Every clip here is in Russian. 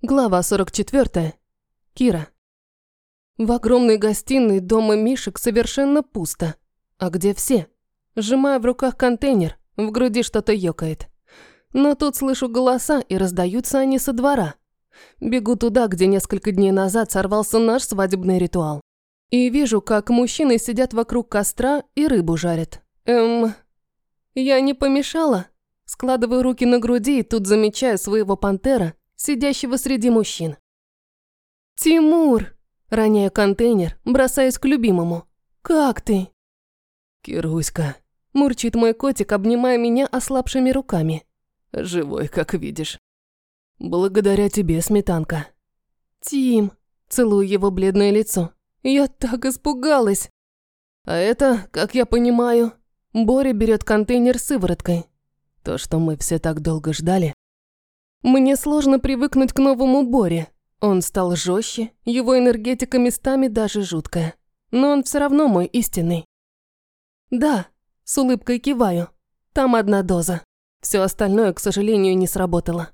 Глава 44. Кира. В огромной гостиной дома Мишек совершенно пусто. А где все? Сжимая в руках контейнер, в груди что-то ёкает. Но тут слышу голоса, и раздаются они со двора. Бегу туда, где несколько дней назад сорвался наш свадебный ритуал. И вижу, как мужчины сидят вокруг костра и рыбу жарят. Эм... Я не помешала? Складываю руки на груди и тут замечаю своего пантера, сидящего среди мужчин. «Тимур!» Роняю контейнер, бросаюсь к любимому. «Как ты?» «Кируська», – мурчит мой котик, обнимая меня ослабшими руками. «Живой, как видишь. Благодаря тебе, сметанка». «Тим», – целую его бледное лицо. «Я так испугалась». А это, как я понимаю, Боря берет контейнер с сывороткой. То, что мы все так долго ждали, мне сложно привыкнуть к новому Боре. Он стал жестче, его энергетика местами даже жуткая. Но он все равно мой истинный. Да, с улыбкой киваю. Там одна доза. Все остальное, к сожалению, не сработало.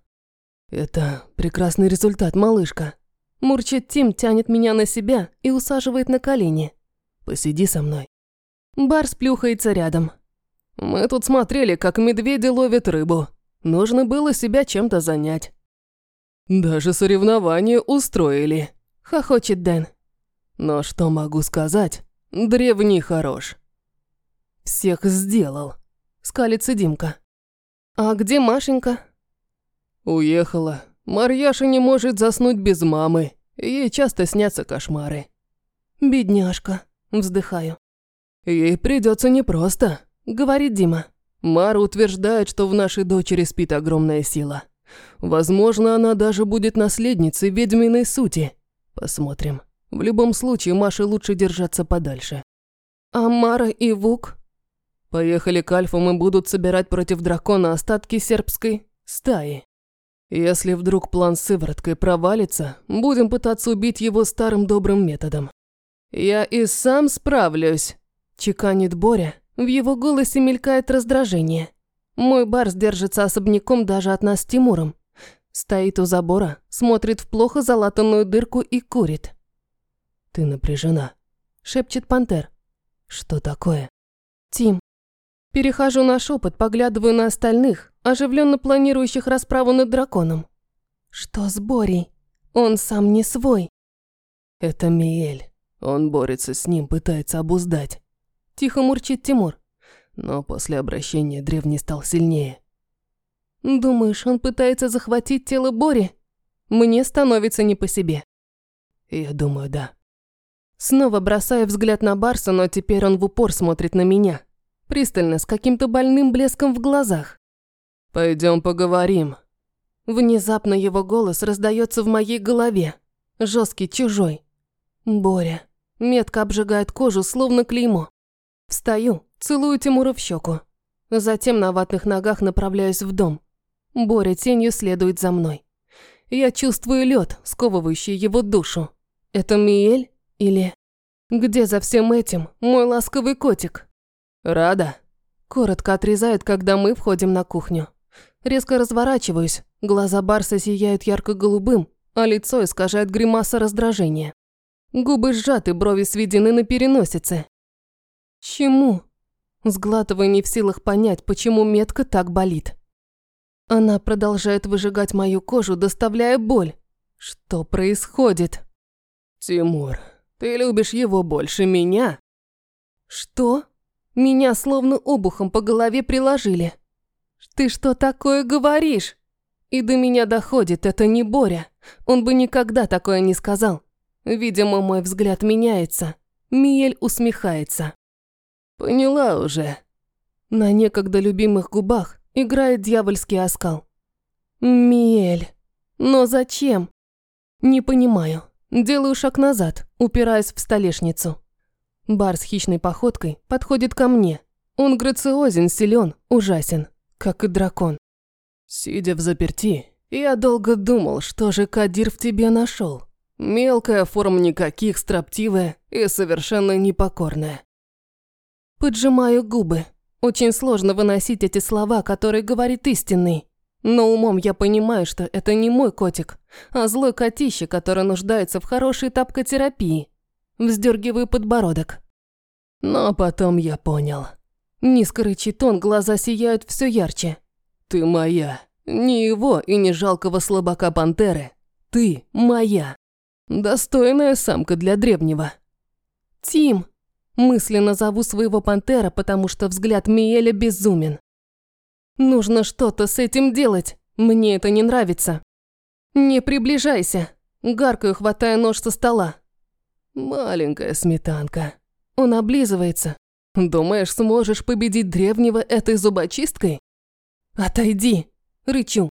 Это прекрасный результат, малышка. Мурчит Тим, тянет меня на себя и усаживает на колени. Посиди со мной. Барс плюхается рядом. Мы тут смотрели, как медведи ловят рыбу. Нужно было себя чем-то занять. Даже соревнования устроили, хохочет Дэн. Но что могу сказать? Древний хорош. Всех сделал, скалится Димка. А где Машенька? Уехала. Марьяша не может заснуть без мамы. Ей часто снятся кошмары. Бедняжка, вздыхаю. Ей придется непросто, говорит Дима. Мара утверждает, что в нашей дочери спит огромная сила. Возможно, она даже будет наследницей ведьминой сути. Посмотрим. В любом случае, Маше лучше держаться подальше. А Мара и Вук? Поехали к Альфам и будут собирать против дракона остатки сербской стаи. Если вдруг план с сывороткой провалится, будем пытаться убить его старым добрым методом. Я и сам справлюсь, чеканит Боря, в его голосе мелькает раздражение. Мой Барс держится особняком даже от нас с Тимуром. Стоит у забора, смотрит в плохо залатанную дырку и курит. «Ты напряжена», – шепчет Пантер. «Что такое?» «Тим». Перехожу на шепот, поглядываю на остальных, оживленно планирующих расправу над драконом. Что с Борей? Он сам не свой. Это Миэль. Он борется с ним, пытается обуздать. Тихо мурчит Тимур. Но после обращения древний стал сильнее. Думаешь, он пытается захватить тело Бори? Мне становится не по себе. Я думаю, да. Снова бросаю взгляд на Барса, но теперь он в упор смотрит на меня. Пристально, с каким-то больным блеском в глазах. Пойдем поговорим. Внезапно его голос раздается в моей голове. Жесткий, чужой. Боря. Метка обжигает кожу, словно клеймо. Встаю, целую Тимура в щеку. Затем на ватных ногах направляюсь в дом. Боря тенью следует за мной. Я чувствую лед, сковывающий его душу. Это Миэль или... Где за всем этим мой ласковый котик? Рада. Коротко отрезает, когда мы входим на кухню. Резко разворачиваюсь, глаза Барса сияют ярко-голубым, а лицо искажает гримаса раздражения. Губы сжаты, брови сведены на переносице. Чему? Сглатывая не в силах понять, почему метка так болит. Она продолжает выжигать мою кожу, доставляя боль. Что происходит? Тимур, ты любишь его больше меня? Что? Меня словно обухом по голове приложили. Ты что такое говоришь? И до меня доходит, это не Боря. Он бы никогда такое не сказал. Видимо, мой взгляд меняется. Миель усмехается. Поняла уже. На некогда любимых губах играет дьявольский оскал. Миэль. Но зачем? Не понимаю. Делаю шаг назад, упираясь в столешницу. Бар с хищной походкой подходит ко мне. Он грациозен, силен, ужасен, как и дракон. Сидя в заперти, я долго думал, что же Кадир в тебе нашел. Мелкая, форма никаких, строптивая и совершенно непокорная. Поджимаю губы. Очень сложно выносить эти слова, которые говорит истинный. Но умом я понимаю, что это не мой котик, а злой котище, который нуждается в хорошей тапкотерапии. Вздергиваю подбородок. Но потом я понял. Низко рычит он, глаза сияют все ярче. Ты моя. Не его и не жалкого слабака пантеры. Ты моя. Достойная самка для древнего. Тим. Мысленно зову своего пантера, потому что взгляд Миеля безумен. Нужно что-то с этим делать. Мне это не нравится. Не приближайся. Гаркаю, хватая нож со стола. Маленькая сметанка. Он облизывается. Думаешь, сможешь победить древнего этой зубочисткой? Отойди, рычу.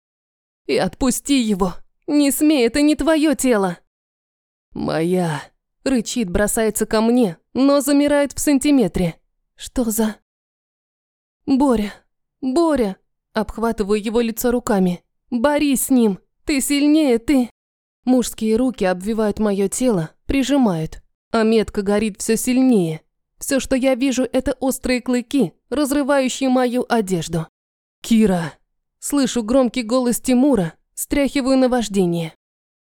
И отпусти его. Не смей, это не твое тело. Моя. Рычит, бросается ко мне, но замирает в сантиметре. Что за... Боря, Боря. Обхватываю его лицо руками. Борись с ним. Ты сильнее, ты. Мужские руки обвивают мое тело, прижимают. А метка горит все сильнее. Все, что я вижу, это острые клыки, разрывающие мою одежду. «Кира!» Слышу громкий голос Тимура, стряхиваю наваждение.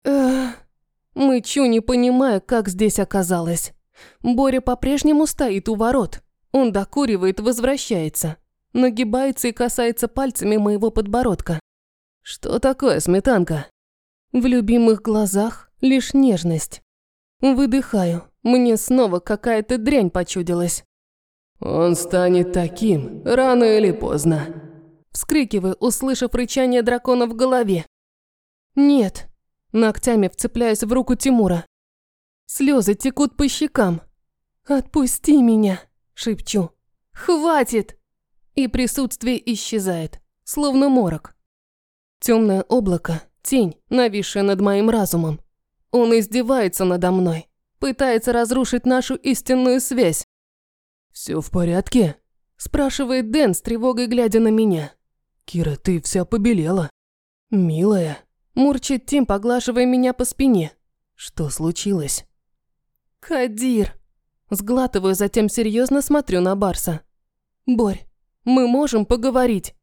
Эх, мычу, не понимая, как здесь оказалось. Боря по-прежнему стоит у ворот. Он докуривает, возвращается. Нагибается и касается пальцами моего подбородка. «Что такое, сметанка?» В любимых глазах лишь нежность. Выдыхаю. Мне снова какая-то дрянь почудилась. «Он станет таким, рано или поздно». Вскрикиваю, услышав рычание дракона в голове. «Нет». Ногтями вцепляюсь в руку Тимура. Слезы текут по щекам. «Отпусти меня», – шепчу. «Хватит!» И присутствие исчезает, словно морок. Темное облако, тень, нависшая над моим разумом. Он издевается надо мной, пытается разрушить нашу истинную связь. «Все в порядке?» – спрашивает Дэн с тревогой, глядя на меня. «Кира, ты вся побелела». «Милая», – мурчит Тим, поглаживая меня по спине. «Что случилось?» «Кадир». Сглатываю, затем серьезно смотрю на Барса. «Борь, мы можем поговорить?»